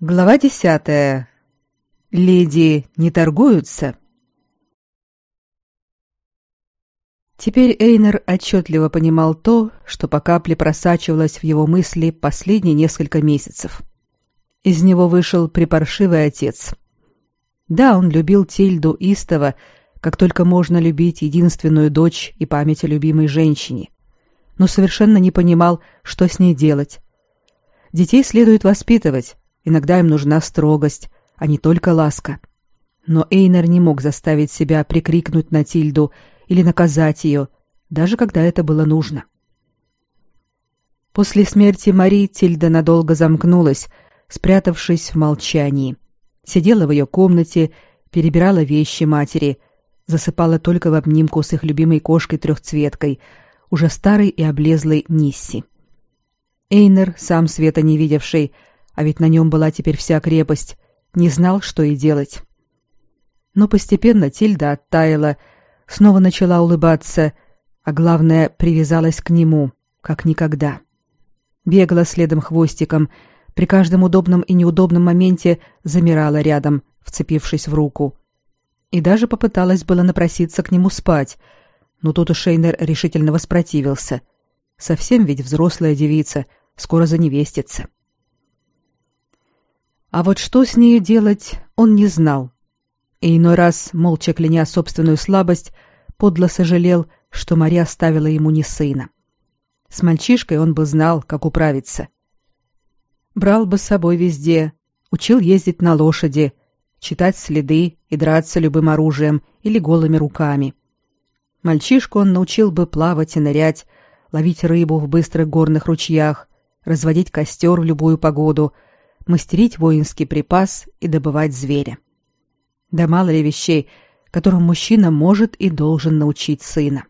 Глава десятая. Леди не торгуются. Теперь Эйнер отчетливо понимал то, что по капле просачивалось в его мысли последние несколько месяцев. Из него вышел припаршивый отец. Да, он любил Тильду истово, как только можно любить единственную дочь и память о любимой женщине, но совершенно не понимал, что с ней делать. Детей следует воспитывать, иногда им нужна строгость, а не только ласка. Но Эйнер не мог заставить себя прикрикнуть на Тильду или наказать ее, даже когда это было нужно. После смерти Мари Тильда надолго замкнулась, спрятавшись в молчании. Сидела в ее комнате, перебирала вещи матери, засыпала только в обнимку с их любимой кошкой-трехцветкой, уже старой и облезлой Нисси. Эйнер, сам света не видевший, а ведь на нем была теперь вся крепость, не знал, что и делать. Но постепенно Тильда оттаяла, снова начала улыбаться, а главное, привязалась к нему, как никогда. Бегала следом хвостиком, при каждом удобном и неудобном моменте замирала рядом, вцепившись в руку. И даже попыталась было напроситься к нему спать, но тут Шейнер решительно воспротивился. Совсем ведь взрослая девица, скоро заневестится. А вот что с ней делать, он не знал. И иной раз, молча кляня собственную слабость, подло сожалел, что Мария оставила ему не сына. С мальчишкой он бы знал, как управиться. Брал бы с собой везде, учил ездить на лошади, читать следы и драться любым оружием или голыми руками. Мальчишку он научил бы плавать и нырять, ловить рыбу в быстрых горных ручьях, разводить костер в любую погоду — мастерить воинский припас и добывать зверя. Да мало ли вещей, которым мужчина может и должен научить сына.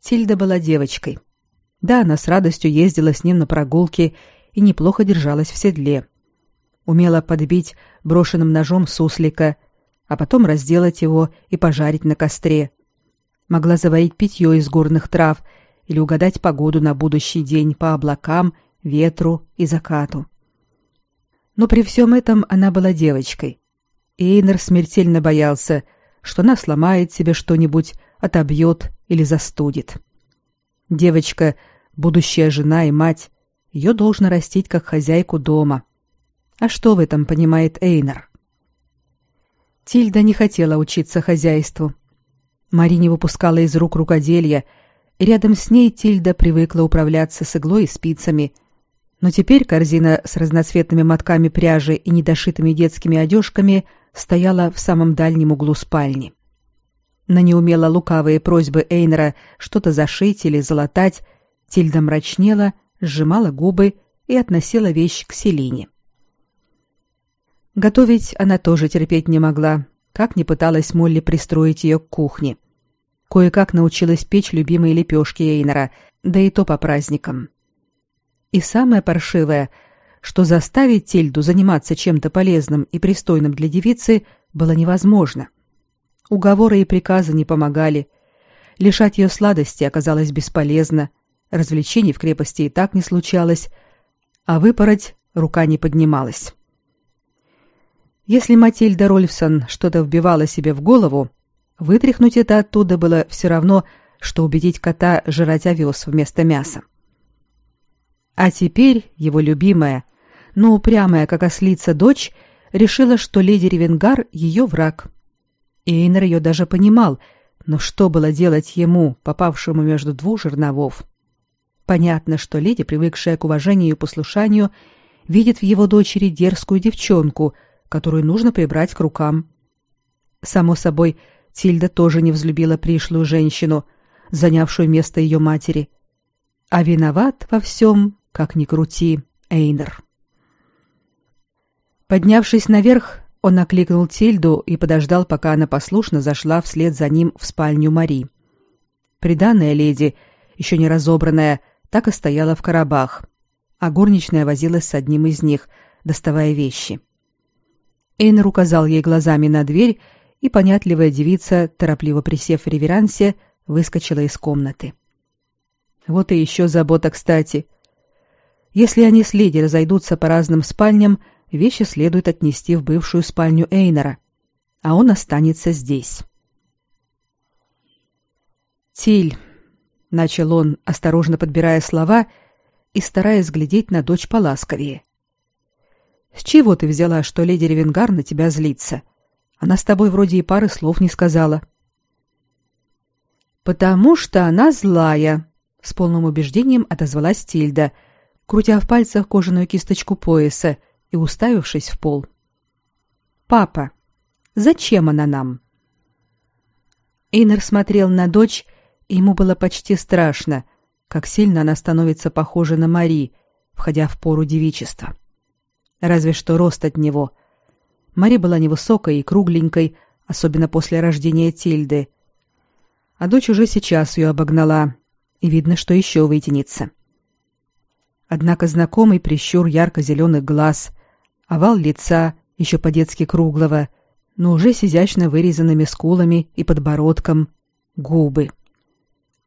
Тильда была девочкой. Да, она с радостью ездила с ним на прогулки и неплохо держалась в седле. Умела подбить брошенным ножом суслика, а потом разделать его и пожарить на костре. Могла заварить питье из горных трав или угадать погоду на будущий день по облакам, ветру и закату. Но при всем этом она была девочкой. И Эйнер смертельно боялся, что она сломает себе что-нибудь, отобьет или застудит. Девочка, будущая жена и мать, ее должно растить как хозяйку дома. А что в этом понимает Эйнер? Тильда не хотела учиться хозяйству. Мари не выпускала из рук рукоделия, и рядом с ней Тильда привыкла управляться с иглой и спицами – но теперь корзина с разноцветными мотками пряжи и недошитыми детскими одежками стояла в самом дальнем углу спальни. На неумело лукавые просьбы Эйнера что-то зашить или залатать Тильда мрачнела, сжимала губы и относила вещь к Селине. Готовить она тоже терпеть не могла, как ни пыталась Молли пристроить ее к кухне. Кое-как научилась печь любимые лепешки Эйнера, да и то по праздникам. И самое паршивое, что заставить Тильду заниматься чем-то полезным и пристойным для девицы было невозможно. Уговоры и приказы не помогали. Лишать ее сладости оказалось бесполезно, развлечений в крепости и так не случалось, а выпороть рука не поднималась. Если Матильда Рольфсон что-то вбивала себе в голову, вытряхнуть это оттуда было все равно, что убедить кота жрать овес вместо мяса. А теперь его любимая, но упрямая, как ослица, дочь решила, что леди Ревенгар — ее враг. Эйнер ее даже понимал, но что было делать ему, попавшему между двух жерновов? Понятно, что леди, привыкшая к уважению и послушанию, видит в его дочери дерзкую девчонку, которую нужно прибрать к рукам. Само собой, Тильда тоже не взлюбила пришлую женщину, занявшую место ее матери. А виноват во всем как ни крути, Эйнер. Поднявшись наверх, он окликнул Тильду и подождал, пока она послушно зашла вслед за ним в спальню Мари. Приданная леди, еще не разобранная, так и стояла в коробах, а горничная возилась с одним из них, доставая вещи. Эйнер указал ей глазами на дверь, и понятливая девица, торопливо присев в реверансе, выскочила из комнаты. Вот и еще забота, кстати — если они с леди разойдутся по разным спальням, вещи следует отнести в бывшую спальню Эйнера, а он останется здесь. «Тиль», — начал он, осторожно подбирая слова и стараясь глядеть на дочь поласковее. «С чего ты взяла, что леди Ревенгар на тебя злится? Она с тобой вроде и пары слов не сказала». «Потому что она злая», — с полным убеждением отозвалась Тильда, крутя в пальцах кожаную кисточку пояса и уставившись в пол. «Папа, зачем она нам?» Эйнер смотрел на дочь, и ему было почти страшно, как сильно она становится похожа на Мари, входя в пору девичества. Разве что рост от него. Мари была невысокой и кругленькой, особенно после рождения Тильды. А дочь уже сейчас ее обогнала, и видно, что еще вытянется. Однако знакомый прищур ярко-зеленых глаз, овал лица, еще по-детски круглого, но уже с изящно вырезанными скулами и подбородком, губы.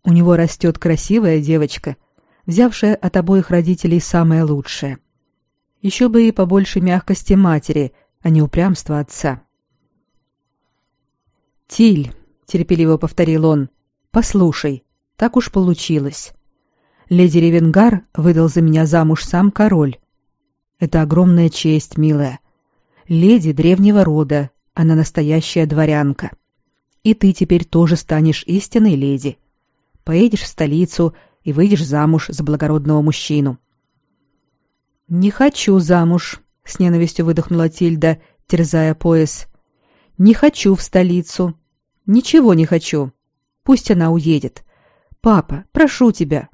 У него растет красивая девочка, взявшая от обоих родителей самое лучшее. Еще бы и побольше мягкости матери, а не упрямства отца. «Тиль», — терпеливо повторил он, — «послушай, так уж получилось. Леди Ревенгар выдал за меня замуж сам король. Это огромная честь, милая. Леди древнего рода, она настоящая дворянка. И ты теперь тоже станешь истинной леди поедешь в столицу и выйдешь замуж за благородного мужчину. Не хочу замуж, с ненавистью выдохнула Тильда, терзая пояс. Не хочу в столицу. Ничего не хочу. Пусть она уедет. Папа, прошу тебя.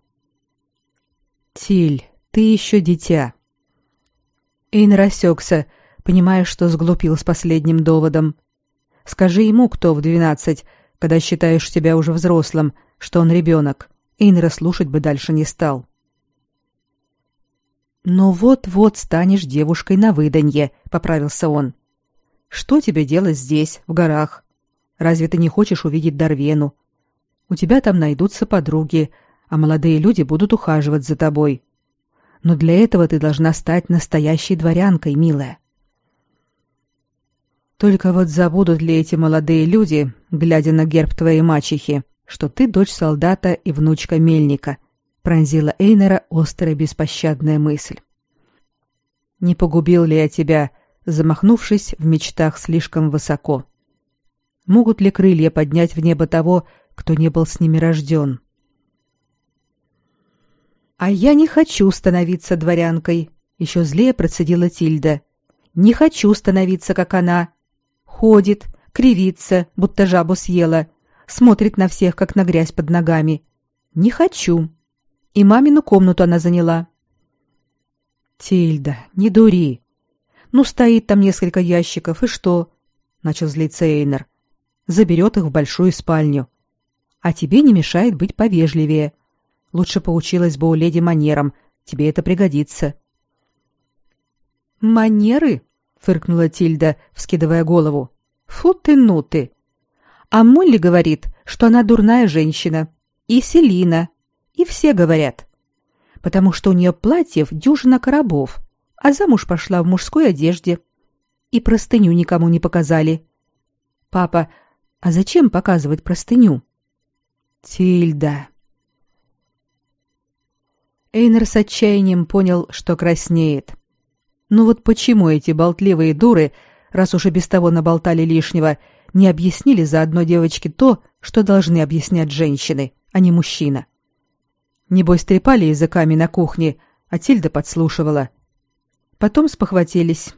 Тиль, ты еще дитя. Эйн рассекся, понимая, что сглупил с последним доводом. Скажи ему, кто в двенадцать, когда считаешь себя уже взрослым, что он ребенок, Эйнера слушать бы дальше не стал. «Но вот-вот станешь девушкой на выданье», — поправился он. «Что тебе делать здесь, в горах? Разве ты не хочешь увидеть Дарвену? У тебя там найдутся подруги, а молодые люди будут ухаживать за тобой. Но для этого ты должна стать настоящей дворянкой, милая». Только вот забудут ли эти молодые люди, глядя на герб твоей мачехи, что ты дочь солдата и внучка мельника, пронзила Эйнера острая беспощадная мысль. Не погубил ли я тебя, замахнувшись в мечтах слишком высоко? Могут ли крылья поднять в небо того, кто не был с ними рожден? А я не хочу становиться дворянкой, еще злее процедила Тильда. Не хочу становиться, как она. Ходит, кривится, будто жабу съела, смотрит на всех, как на грязь под ногами. Не хочу. И мамину комнату она заняла. Тильда, не дури. Ну, стоит там несколько ящиков, и что? Начал злиться Эйнер. Заберет их в большую спальню. А тебе не мешает быть повежливее. Лучше поучилась бы у леди манерам. Тебе это пригодится. Манеры? фыркнула Тильда, вскидывая голову. Фу ты, ну ты. А Молли говорит, что она дурная женщина. И Селина. И все говорят. Потому что у нее платьев дюжина коробов, а замуж пошла в мужской одежде. И простыню никому не показали. Папа, а зачем показывать простыню? Тильда. Эйнер с отчаянием понял, что краснеет. Ну вот почему эти болтливые дуры, раз уж и без того наболтали лишнего, не объяснили заодно девочке то, что должны объяснять женщины, а не мужчина. Небось, трепали языками на кухне, а Тильда подслушивала. Потом спохватились.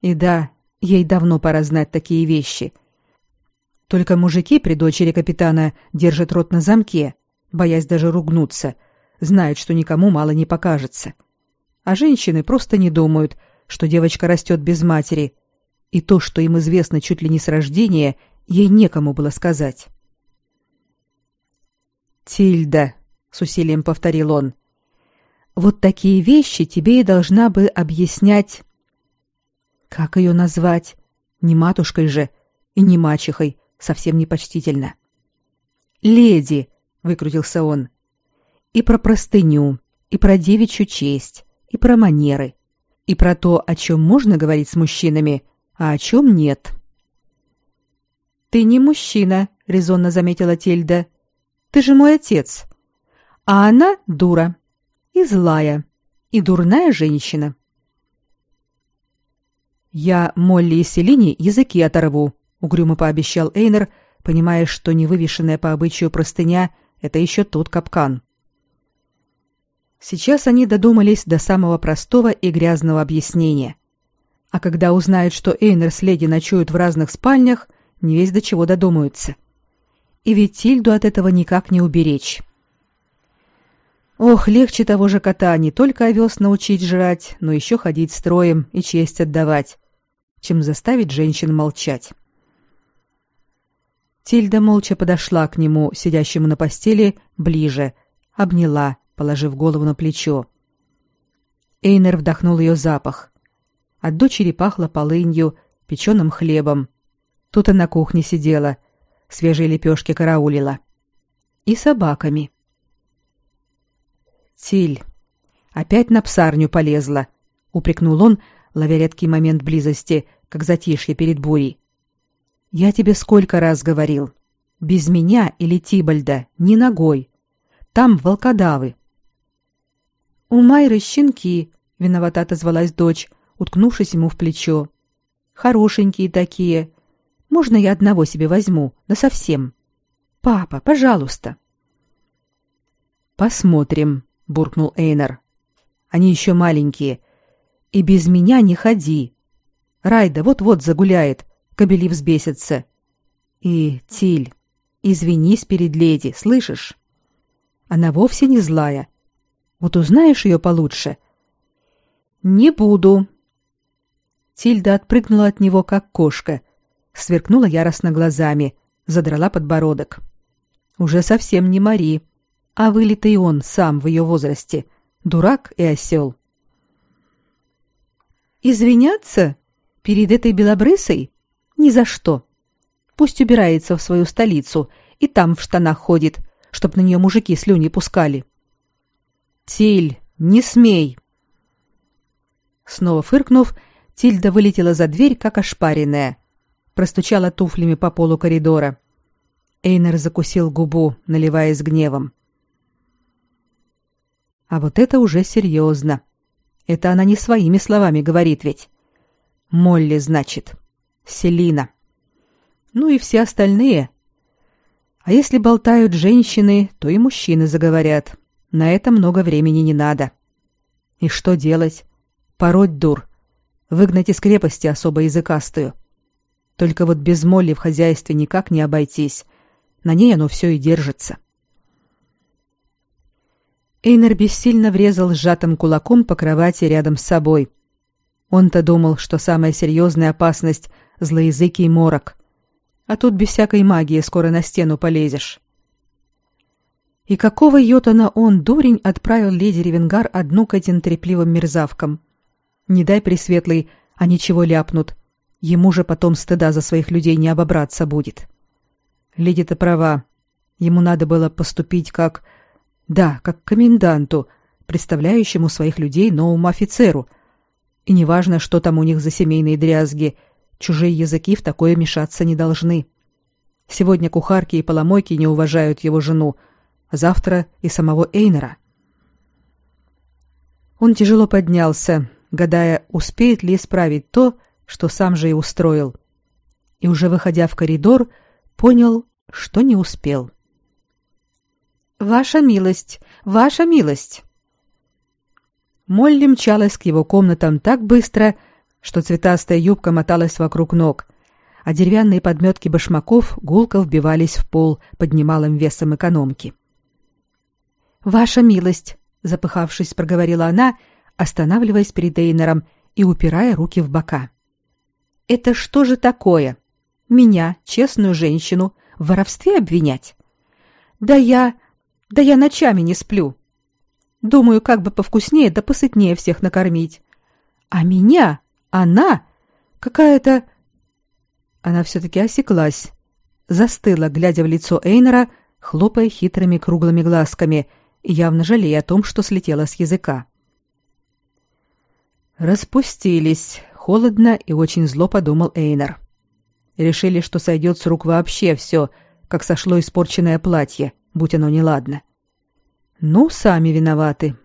И да, ей давно пора знать такие вещи. Только мужики при дочери капитана держат рот на замке, боясь даже ругнуться, знают, что никому мало не покажется. А женщины просто не думают, что девочка растет без матери, и то, что им известно чуть ли не с рождения, ей некому было сказать. «Тильда», — с усилием повторил он, — «вот такие вещи тебе и должна бы объяснять...» «Как ее назвать? Не матушкой же и не мачехой, совсем непочтительно». «Леди», — выкрутился он, — «и про простыню, и про девичью честь, и про манеры, и про то, о чем можно говорить с мужчинами, а о чем нет. «Ты не мужчина», — резонно заметила Тельда. «Ты же мой отец. А она дура. И злая. И дурная женщина». «Я Молли и Селине языки оторву», — угрюмо пообещал Эйнер, понимая, что невывешенная по обычаю простыня — это еще тот капкан. Сейчас они додумались до самого простого и грязного объяснения. А когда узнают, что Эйнер с леди ночуют в разных спальнях, не весь до чего додумаются. И ведь Тильду от этого никак не уберечь. Ох, легче того же кота не только овес научить жрать, но еще ходить строем и честь отдавать, чем заставить женщин молчать. Тильда молча подошла к нему, сидящему на постели, ближе, обняла, положив голову на плечо. Эйнер вдохнул ее запах. От дочери пахло полынью, печеным хлебом. Тут и на кухне сидела, свежие лепешки караулила. И собаками. Тиль. Опять на псарню полезла, упрекнул он, ловя редкий момент близости, как затишье перед бурей. Я тебе сколько раз говорил. Без меня или Тибальда ни ногой. Там волкодавы. «У Майры щенки», — виновато отозвалась дочь, уткнувшись ему в плечо. «Хорошенькие такие. Можно я одного себе возьму, насовсем? Папа, пожалуйста». «Посмотрим», — буркнул Эйнер. «Они еще маленькие. И без меня не ходи. Райда вот-вот загуляет, кобели взбесятся. И, Тиль, извинись перед леди, слышишь? Она вовсе не злая, вот узнаешь ее получше?» «Не буду». Тильда отпрыгнула от него, как кошка, сверкнула яростно глазами, задрала подбородок. «Уже совсем не Мари, а вылитый он сам в ее возрасте, дурак и осел». «Извиняться? Перед этой белобрысой? Ни за что. Пусть убирается в свою столицу и там в штанах ходит, чтоб на нее мужики слюни пускали». Тиль, не смей!» Снова фыркнув, Тильда вылетела за дверь, как ошпаренная. Простучала туфлями по полу коридора. Эйнер закусил губу, наливаясь гневом. А вот это уже серьезно. Это она не своими словами говорит ведь. Молли, значит. Селина. Ну и все остальные. А если болтают женщины, то и мужчины заговорят. На это много времени не надо. И что делать? Пороть дур. Выгнать из крепости особо языкастую. Только вот без Молли в хозяйстве никак не обойтись. На ней оно все и держится. Эйнер бессильно врезал сжатым кулаком по кровати рядом с собой. Он-то думал, что самая серьезная опасность — злоязыкий морок. А тут без всякой магии скоро на стену полезешь. И какого йотана он, дурень, отправил леди Ревенгар одну к этим трепливым мерзавкам? Не дай пресветлый, а ничего ляпнут. Ему же потом стыда за своих людей не обобраться будет. Леди-то права. Ему надо было поступить как... Да, как коменданту, представляющему своих людей новому офицеру. И неважно, что там у них за семейные дрязги, чужие языки в такое мешаться не должны. Сегодня кухарки и поломойки не уважают его жену, завтра и самого Эйнера. Он тяжело поднялся, гадая, успеет ли исправить то, что сам же и устроил. И уже выходя в коридор, понял, что не успел. «Ваша милость! Ваша милость!» Молли мчалась к его комнатам так быстро, что цветастая юбка моталась вокруг ног, а деревянные подметки башмаков гулко вбивались в пол под немалым весом экономки. «Ваша милость!» — запыхавшись, проговорила она, останавливаясь перед Эйнером и упирая руки в бока. «Это что же такое? Меня, честную женщину, в воровстве обвинять? Да я... да я ночами не сплю. Думаю, как бы повкуснее да посытнее всех накормить. А меня, она, какая-то...» Она все-таки осеклась, застыла, глядя в лицо Эйнера, хлопая хитрыми круглыми глазками — явно жалея о том, что слетело с языка. Распустились, холодно и очень зло подумал Эйнер. Решили, что сойдет с рук вообще все, как сошло испорченное платье, будь оно неладно. Ну, сами виноваты.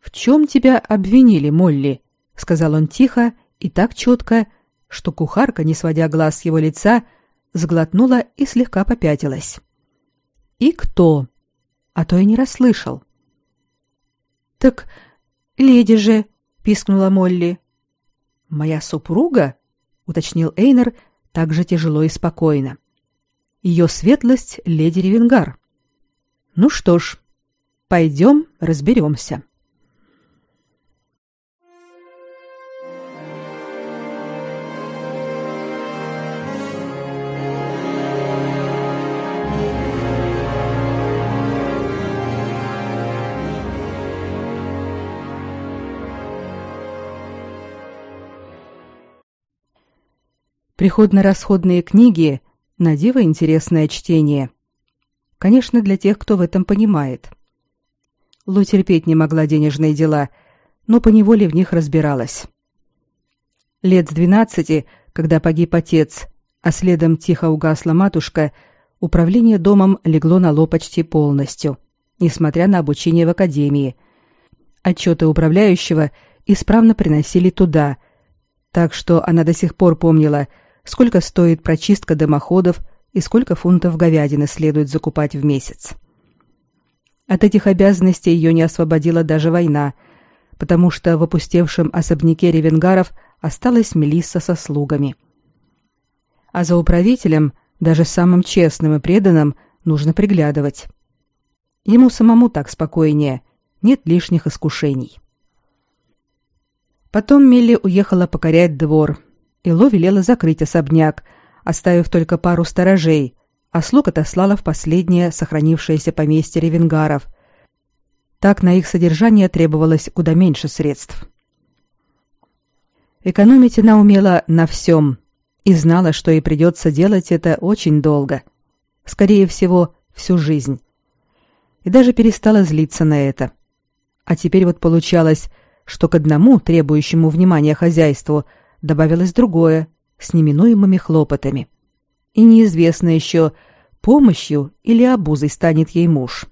В чем тебя обвинили, Молли? сказал он тихо и так четко, что кухарка, не сводя глаз с его лица, сглотнула и слегка попятилась. И кто? А то и не расслышал. Так леди же, пискнула Молли. Моя супруга, уточнил Эйнер так же тяжело и спокойно. Ее светлость леди Ревенгар. Ну что ж, пойдем разберемся. Приходно-расходные книги – на диво интересное чтение. Конечно, для тех, кто в этом понимает. Лу терпеть не могла денежные дела, но поневоле в них разбиралась. Лет с двенадцати, когда погиб отец, а следом тихо угасла матушка, управление домом легло на ло почти полностью, несмотря на обучение в академии. Отчеты управляющего исправно приносили туда, так что она до сих пор помнила – сколько стоит прочистка дымоходов и сколько фунтов говядины следует закупать в месяц. От этих обязанностей ее не освободила даже война, потому что в опустевшем особняке ревенгаров осталась Мелисса со слугами. А за управителем, даже самым честным и преданным, нужно приглядывать. Ему самому так спокойнее, нет лишних искушений. Потом Милли уехала покорять двор, Ило велела закрыть особняк, оставив только пару сторожей, а слуг отослала в последнее сохранившееся поместье ревенгаров. Так на их содержание требовалось куда меньше средств. Экономить она умела на всем и знала, что ей придется делать это очень долго. Скорее всего, всю жизнь. И даже перестала злиться на это. А теперь вот получалось, что к одному, требующему внимания хозяйству – добавилось другое, с неминуемыми хлопотами. И неизвестно еще, помощью или обузой станет ей муж.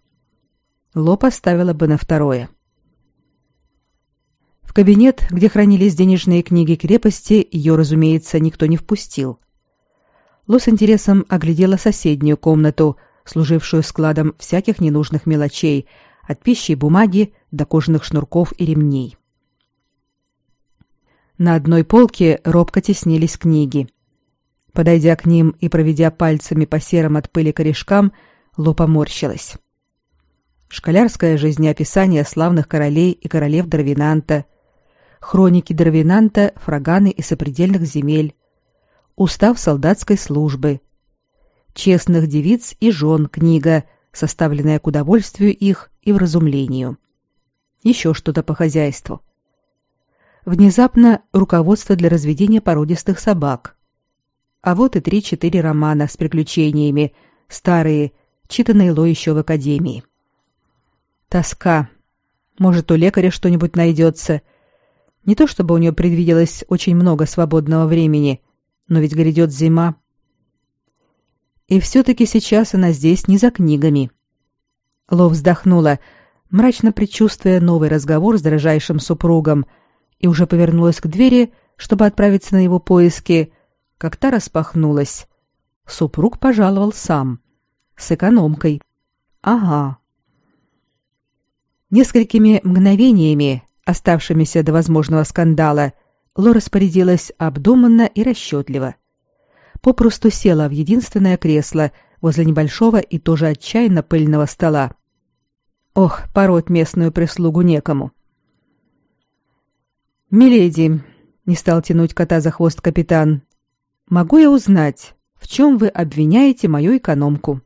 Ло поставила бы на второе. В кабинет, где хранились денежные книги крепости, ее, разумеется, никто не впустил. Ло с интересом оглядела соседнюю комнату, служившую складом всяких ненужных мелочей, от пищи и бумаги до кожаных шнурков и ремней. На одной полке робко теснились книги. Подойдя к ним и проведя пальцами по серым от пыли корешкам, Ло поморщилась. Школярское жизнеописание славных королей и королев Дарвинанта, хроники Дарвинанта, фраганы и сопредельных земель, устав солдатской службы, честных девиц и жен книга, составленная к удовольствию их и вразумлению. Еще что-то по хозяйству внезапно руководство для разведения породистых собак. А вот и три-четыре романа с приключениями, старые, читанные Ло еще в академии. Тоска. Может, у лекаря что-нибудь найдется. Не то чтобы у нее предвиделось очень много свободного времени, но ведь грядет зима. И все-таки сейчас она здесь не за книгами. Ло вздохнула, мрачно предчувствуя новый разговор с дорожайшим супругом — и уже повернулась к двери, чтобы отправиться на его поиски, как та распахнулась. Супруг пожаловал сам. С экономкой. Ага. Несколькими мгновениями, оставшимися до возможного скандала, Ло распорядилась обдуманно и расчетливо. Попросту села в единственное кресло возле небольшого и тоже отчаянно пыльного стола. Ох, пороть местную прислугу некому. «Миледи», — не стал тянуть кота за хвост капитан, — «могу я узнать, в чем вы обвиняете мою экономку?»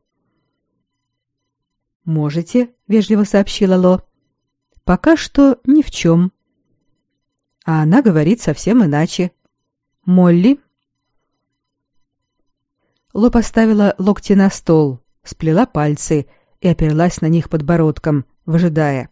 «Можете», — вежливо сообщила Ло. «Пока что ни в чем». А она говорит совсем иначе. «Молли?» Ло поставила локти на стол, сплела пальцы и оперлась на них подбородком, выжидая.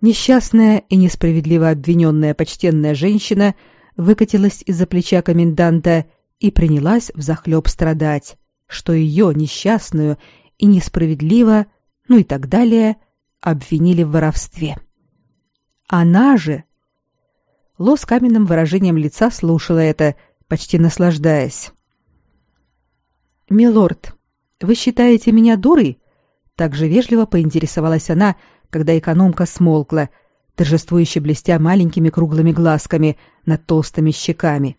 Несчастная и несправедливо обвиненная почтенная женщина выкатилась из-за плеча коменданта и принялась взахлеб страдать, что ее несчастную и несправедливо, ну и так далее, обвинили в воровстве. Она же... Ло с каменным выражением лица слушала это, почти наслаждаясь. «Милорд, вы считаете меня дурой?» Так же вежливо поинтересовалась она, когда экономка смолкла, торжествующе блестя маленькими круглыми глазками над толстыми щеками.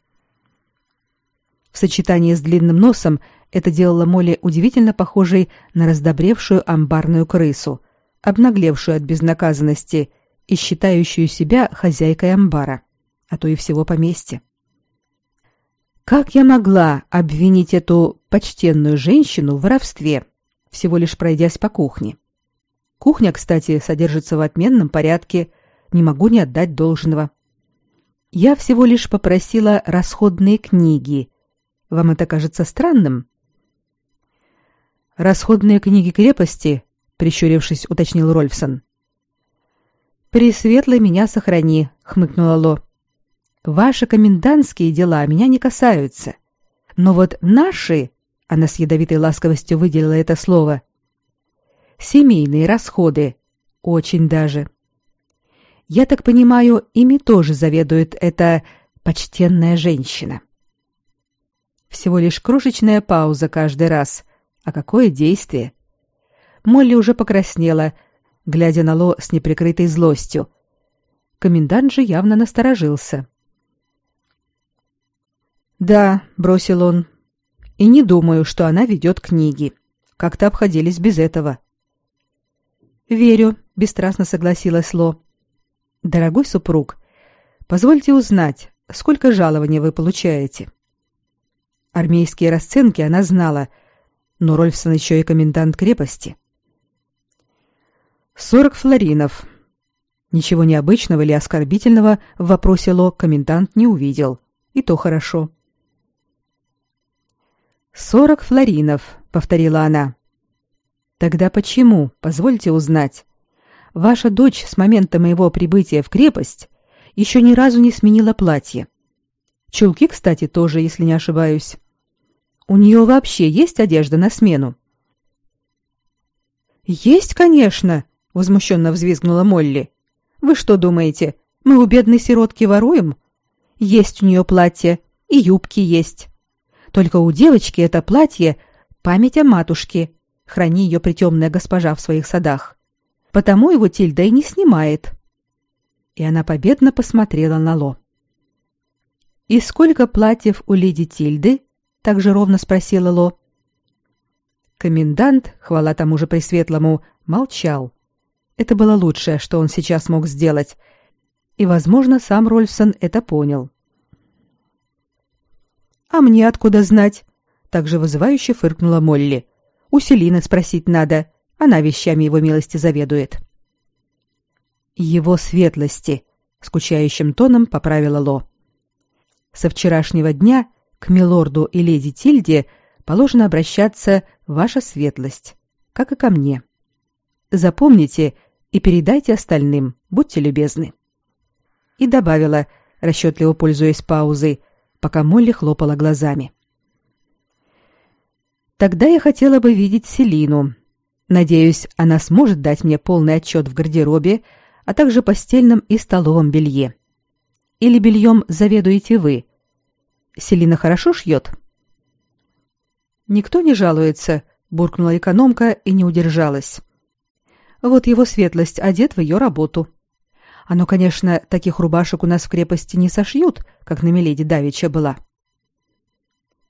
В сочетании с длинным носом это делало Молли удивительно похожей на раздобревшую амбарную крысу, обнаглевшую от безнаказанности и считающую себя хозяйкой амбара, а то и всего поместья. Как я могла обвинить эту почтенную женщину в воровстве, всего лишь пройдясь по кухне? Кухня, кстати, содержится в отменном порядке, не могу не отдать должного. Я всего лишь попросила расходные книги. Вам это кажется странным? Расходные книги крепости, прищурившись, уточнил Рольфсон. Пресветлый меня сохрани, хмыкнула Ло. Ваши комендантские дела меня не касаются. Но вот наши, она с ядовитой ласковостью выделила это слово, семейные расходы, очень даже. Я так понимаю, ими тоже заведует эта почтенная женщина. Всего лишь крошечная пауза каждый раз. А какое действие? Молли уже покраснела, глядя на Ло с неприкрытой злостью. Комендант же явно насторожился. «Да», — бросил он, — «и не думаю, что она ведет книги. Как-то обходились без этого». «Верю», — бесстрастно согласилась Ло. «Дорогой супруг, позвольте узнать, сколько жалования вы получаете?» Армейские расценки она знала, но Рольфсон еще и комендант крепости. «Сорок флоринов». Ничего необычного или оскорбительного в вопросе Ло комендант не увидел. И то хорошо. «Сорок флоринов», — повторила она. «Тогда почему, позвольте узнать, ваша дочь с момента моего прибытия в крепость еще ни разу не сменила платье? Чулки, кстати, тоже, если не ошибаюсь. У нее вообще есть одежда на смену?» «Есть, конечно», — возмущенно взвизгнула Молли. «Вы что думаете, мы у бедной сиротки воруем? Есть у нее платье, и юбки есть. Только у девочки это платье — память о матушке. Храни ее притемная госпожа в своих садах. Потому его Тильда и не снимает. И она победно посмотрела на Ло. «И сколько платьев у леди Тильды?» — так же ровно спросила Ло. Комендант, хвала тому же Пресветлому, молчал. Это было лучшее, что он сейчас мог сделать. И, возможно, сам Рольфсон это понял. «А мне откуда знать?» Также вызывающе фыркнула Молли. «У Селины спросить надо. Она вещами его милости заведует». «Его светлости», — скучающим тоном поправила Ло. «Со вчерашнего дня к милорду и леди Тильде положено обращаться ваша светлость, как и ко мне. Запомните и передайте остальным, будьте любезны». И добавила, расчетливо пользуясь паузой, пока Молли хлопала глазами. Тогда я хотела бы видеть Селину. Надеюсь, она сможет дать мне полный отчет в гардеробе, а также постельном и столовом белье. Или бельем заведуете вы? Селина хорошо шьет?» «Никто не жалуется», — буркнула экономка и не удержалась. «Вот его светлость одет в ее работу». Оно, конечно, таких рубашек у нас в крепости не сошьют, как на Меледи Давича была.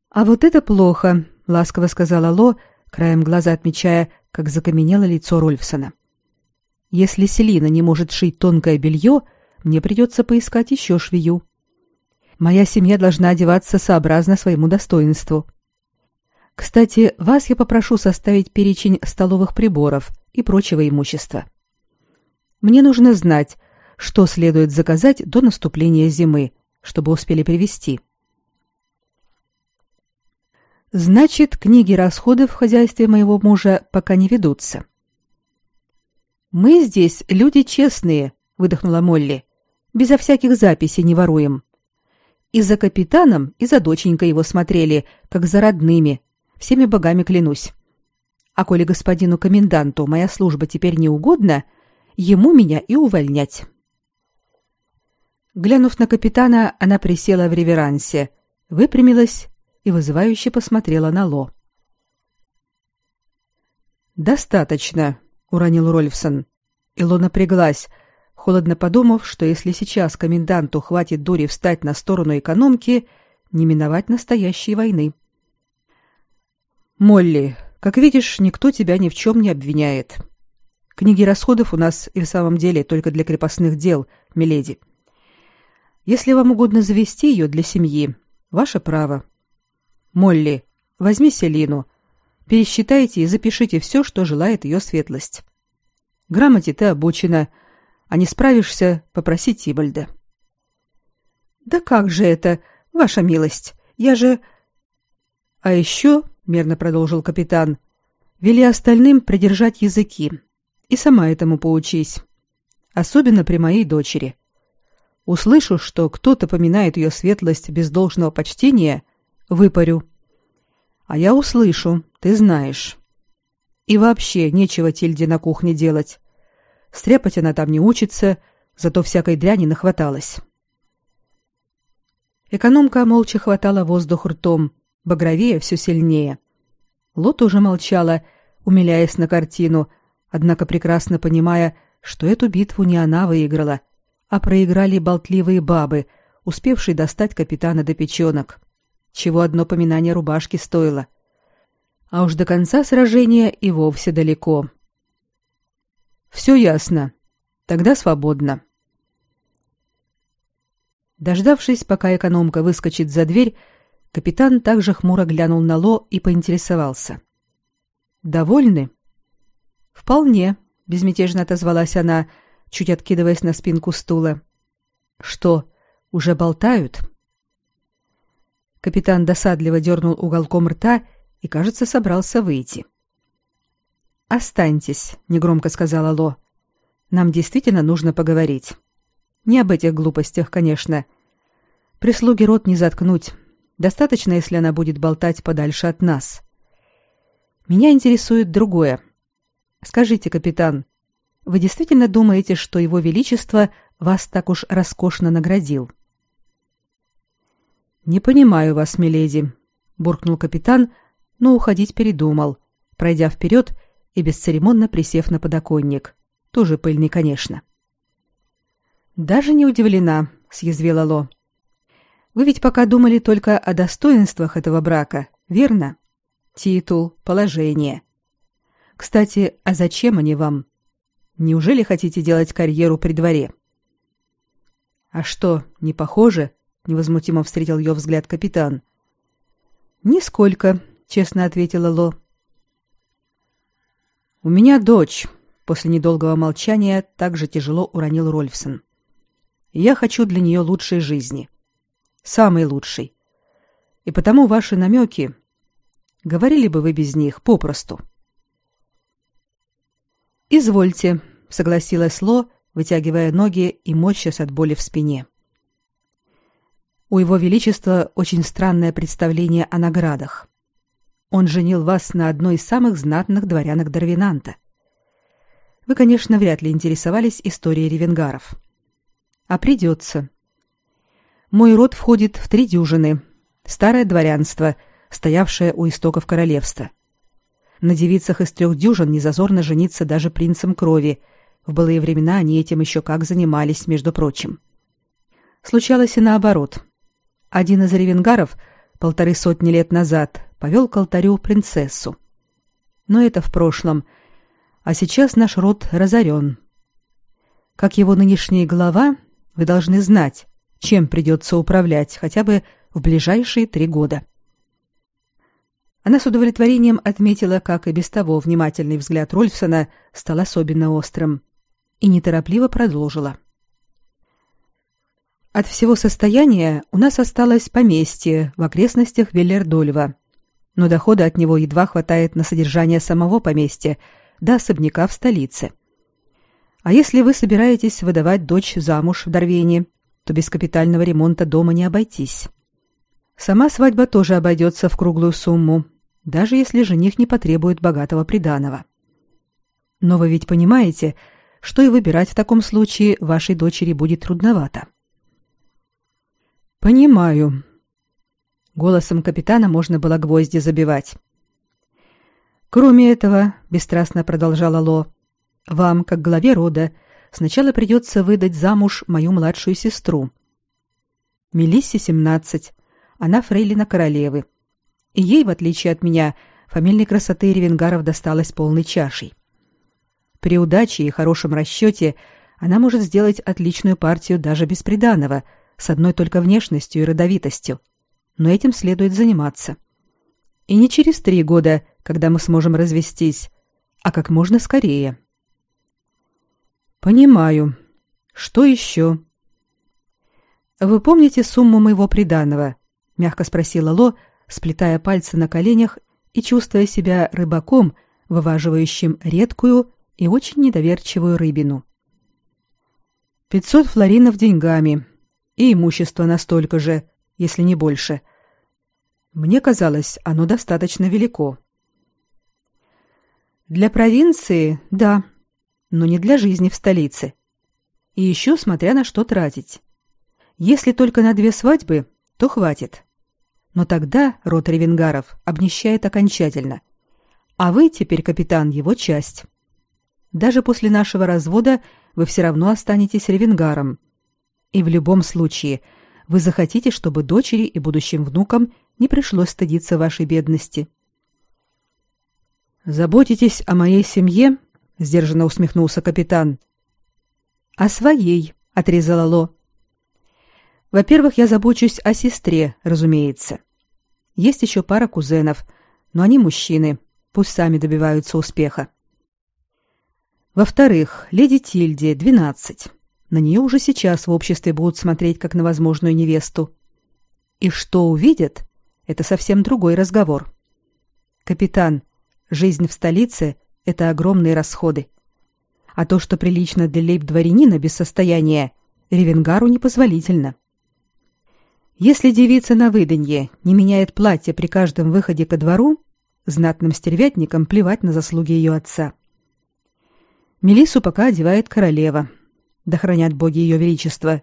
А вот это плохо, ласково сказала Ло, краем глаза отмечая, как закаменело лицо Рольфсона. Если Селина не может шить тонкое белье, мне придется поискать еще швею. Моя семья должна одеваться сообразно своему достоинству. Кстати, вас я попрошу составить перечень столовых приборов и прочего имущества. Мне нужно знать, что следует заказать до наступления зимы, чтобы успели привезти. Значит, книги расходов в хозяйстве моего мужа пока не ведутся. Мы здесь люди честные, выдохнула Молли. Безо всяких записей не воруем. И за капитаном, и за доченькой его смотрели, как за родными. Всеми богами клянусь. А коли господину коменданту моя служба теперь не угодна, ему меня и увольнять. Глянув на капитана, она присела в реверансе, выпрямилась и вызывающе посмотрела на Ло. «Достаточно», — уронил Рольфсон. И Ло напряглась, холодно подумав, что если сейчас коменданту хватит дури встать на сторону экономки, не миновать настоящей войны. «Молли, как видишь, никто тебя ни в чем не обвиняет. Книги расходов у нас и в самом деле только для крепостных дел, миледи. Если вам угодно завести ее для семьи, ваше право. Молли, возьми Селину, пересчитайте и запишите все, что желает ее светлость. Грамоте ты обучена, а не справишься, попроси Тибальда. Да как же это, ваша милость? Я же... А еще, мерно продолжил капитан, вели остальным придержать языки. И сама этому поучись. Особенно при моей дочери. Услышу, что кто-то поминает ее светлость без должного почтения, выпарю. А я услышу, ты знаешь. И вообще нечего Тильде на кухне делать. Стряпать она там не учится, зато всякой дряни нахваталась. Экономка молча хватала воздух ртом, багровее все сильнее. Лот уже молчала, умиляясь на картину, однако прекрасно понимая, что эту битву не она выиграла, а проиграли болтливые бабы, успевшие достать капитана до печенок чего одно поминание рубашки стоило. А уж до конца сражения и вовсе далеко. Все ясно. Тогда свободно. Дождавшись, пока экономка выскочит за дверь, капитан также хмуро глянул на Ло и поинтересовался. «Довольны?» «Вполне», — безмятежно отозвалась она, чуть откидываясь на спинку стула. «Что, уже болтают?» Капитан досадливо дернул уголком рта и, кажется, собрался выйти. «Останьтесь», — негромко сказала Ло. «Нам действительно нужно поговорить. Не об этих глупостях, конечно. Прислуги рот не заткнуть. Достаточно, если она будет болтать подальше от нас. Меня интересует другое. Скажите, капитан, вы действительно думаете, что его величество вас так уж роскошно наградил?» «Не понимаю вас, миледи», — буркнул капитан, но уходить передумал, пройдя вперед и бесцеремонно присев на подоконник. Тоже пыльный, конечно. «Даже не удивлена», — съязвила Ло. «Вы ведь пока думали только о достоинствах этого брака, верно? Титул, положение. Кстати, а зачем они вам? Неужели хотите делать карьеру при дворе?» «А что, не похоже?» Невозмутимо встретил ее взгляд капитан. Нисколько, честно ответила Ло. У меня дочь, после недолгого молчания также тяжело уронил Рольфсон. Я хочу для нее лучшей жизни. Самой лучшей. И потому ваши намеки... Говорили бы вы без них, попросту. «Извольте», — согласилась Ло, вытягивая ноги и морщась от боли в спине. У его величества очень странное представление о наградах. Он женил вас на одной из самых знатных дворянок Дарвинанта. Вы, конечно, вряд ли интересовались историей ревенгаров. А придется. Мой род входит в три дюжины. Старое дворянство, стоявшее у истоков королевства. На девицах из трех дюжин незазорно жениться даже принцам крови. В былые времена они этим еще как занимались, между прочим. Случалось и наоборот. Один из ревенгаров полторы сотни лет назад повел к алтарю принцессу. Но это в прошлом, а сейчас наш род разорен. Как его нынешний глава, вы должны знать, чем придется управлять хотя бы в ближайшие три года. Она с удовлетворением отметила, как и без того внимательный взгляд Рольфсона стал особенно острым, и неторопливо продолжила. — от всего состояния у нас осталось поместье в окрестностях Веллердольва, но дохода от него едва хватает на содержание самого поместья до особняка в столице. А если вы собираетесь выдавать дочь замуж в Дорвении, то без капитального ремонта дома не обойтись. Сама свадьба тоже обойдется в круглую сумму, даже если жених не потребует богатого приданого. Но вы ведь понимаете, что и выбирать в таком случае вашей дочери будет трудновато. Понимаю. Голосом капитана можно было гвозди забивать. Кроме этого, бесстрастно продолжала Ло, вам, как главе рода, сначала придется выдать замуж мою младшую сестру. Мелиссе семнадцать, она фрейлина королевы. И ей, в отличие от меня, фамильной красоты ревенгаров досталась полной чашей. При удаче и хорошем расчете она может сделать отличную партию даже без приданого, с одной только внешностью и родовитостью. Но этим следует заниматься. И не через три года, когда мы сможем развестись, а как можно скорее. Понимаю. Что еще? Вы помните сумму моего приданого? мягко спросила Ло, сплетая пальцы на коленях и чувствуя себя рыбаком, вываживающим редкую и очень недоверчивую рыбину. Пятьсот флоринов деньгами и имущество настолько же, если не больше. Мне казалось, оно достаточно велико. Для провинции, да, но не для жизни в столице. И еще смотря на что тратить. Если только на две свадьбы, то хватит. Но тогда род Ревенгаров обнищает окончательно. А вы теперь, капитан, его часть. Даже после нашего развода вы все равно останетесь Ревенгаром. И в любом случае вы захотите, чтобы дочери и будущим внукам не пришлось стыдиться вашей бедности. Заботитесь о моей семье — сдержанно усмехнулся капитан. «О своей», — отрезала Ло. «Во-первых, я забочусь о сестре, разумеется. Есть еще пара кузенов, но они мужчины, пусть сами добиваются успеха. Во-вторых, леди Тильде, двенадцать. На нее уже сейчас в обществе будут смотреть как на возможную невесту. И что увидят, это совсем другой разговор. Капитан, жизнь в столице это огромные расходы. А то, что прилично для лейб-дворянина без состояния, Ревенгару непозволительно. Если девица на выданье не меняет платье при каждом выходе ко двору, знатным стервятникам плевать на заслуги ее отца. Мелису пока одевает королева. Да хранят боги ее величества.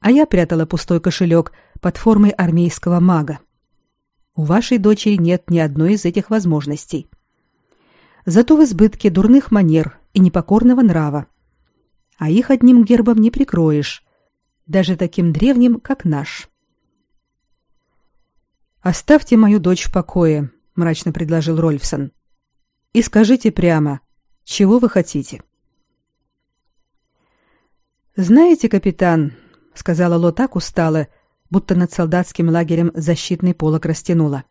А я прятала пустой кошелек под формой армейского мага. У вашей дочери нет ни одной из этих возможностей зато в избытке дурных манер и непокорного нрава. А их одним гербом не прикроешь, даже таким древним, как наш. «Оставьте мою дочь в покое», — мрачно предложил Рольфсон. «И скажите прямо, чего вы хотите?» «Знаете, капитан», — сказала Ло так устало, будто над солдатским лагерем защитный полог растянула.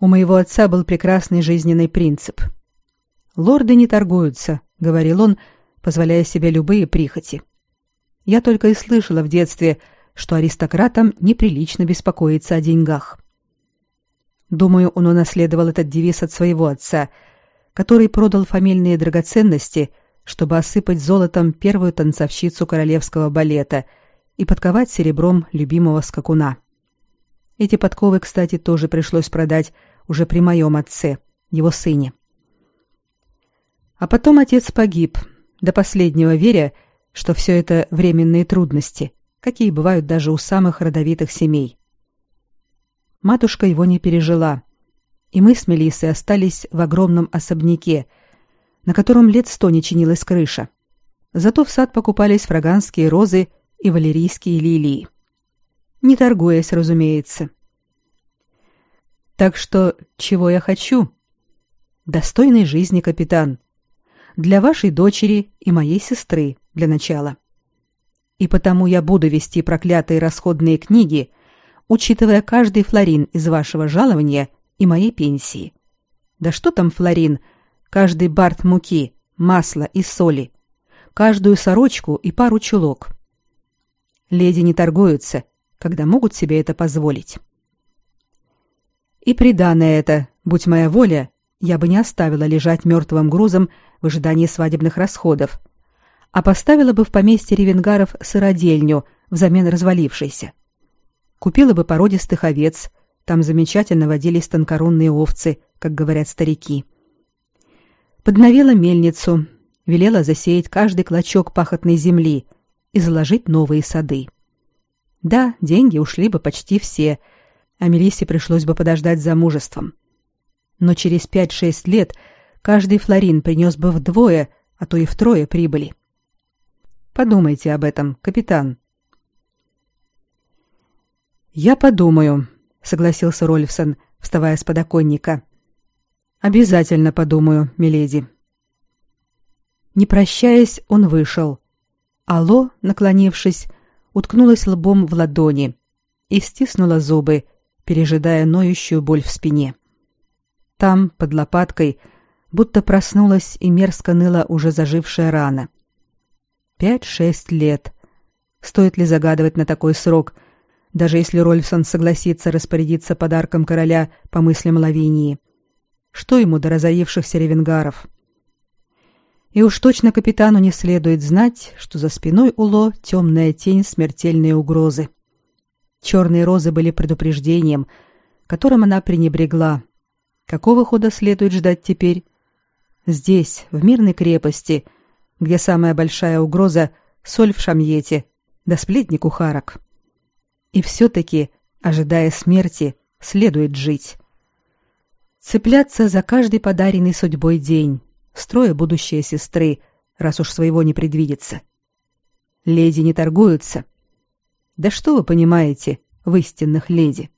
У моего отца был прекрасный жизненный принцип. Лорды не торгуются, говорил он, позволяя себе любые прихоти. Я только и слышала в детстве, что аристократам неприлично беспокоиться о деньгах. Думаю, он унаследовал этот девиз от своего отца, который продал фамильные драгоценности, чтобы осыпать золотом первую танцовщицу королевского балета и подковать серебром любимого скакуна. Эти подковы, кстати, тоже пришлось продать уже при моем отце, его сыне. А потом отец погиб, до последнего веря, что все это временные трудности, какие бывают даже у самых родовитых семей. Матушка его не пережила, и мы с Мелиссой остались в огромном особняке, на котором лет сто не чинилась крыша. Зато в сад покупались фраганские розы и валерийские лилии не торгуясь, разумеется. Так что чего я хочу? Достойной жизни, капитан. Для вашей дочери и моей сестры, для начала. И потому я буду вести проклятые расходные книги, учитывая каждый флорин из вашего жалования и моей пенсии. Да что там флорин? Каждый барт муки, масла и соли, каждую сорочку и пару чулок. Леди не торгуются, когда могут себе это позволить. И приданное это, будь моя воля, я бы не оставила лежать мертвым грузом в ожидании свадебных расходов, а поставила бы в поместье ревенгаров сыродельню взамен развалившейся. Купила бы породистых овец, там замечательно водились тонкорунные овцы, как говорят старики. Подновила мельницу, велела засеять каждый клочок пахотной земли и заложить новые сады. Да, деньги ушли бы почти все, а Мелиссе пришлось бы подождать замужеством. Но через пять-шесть лет каждый флорин принес бы вдвое, а то и втрое прибыли. Подумайте об этом, капитан. Я подумаю, согласился Рольфсон, вставая с подоконника. Обязательно подумаю, миледи. Не прощаясь, он вышел. Алло, наклонившись, уткнулась лбом в ладони и стиснула зубы, пережидая ноющую боль в спине. Там, под лопаткой, будто проснулась и мерзко ныла уже зажившая рана. Пять-шесть лет. Стоит ли загадывать на такой срок, даже если Рольфсон согласится распорядиться подарком короля по мыслям Лавинии? Что ему до разорившихся ревенгаров? И уж точно капитану не следует знать, что за спиной Уло темная тень смертельной угрозы. Черные розы были предупреждением, которым она пренебрегла. Какого хода следует ждать теперь? Здесь, в мирной крепости, где самая большая угроза — соль в шамьете, да сплетник ухарок. И все-таки, ожидая смерти, следует жить. Цепляться за каждый подаренный судьбой день, строя будущее сестры, раз уж своего не предвидится. Леди не торгуются. Да что вы понимаете в истинных леди?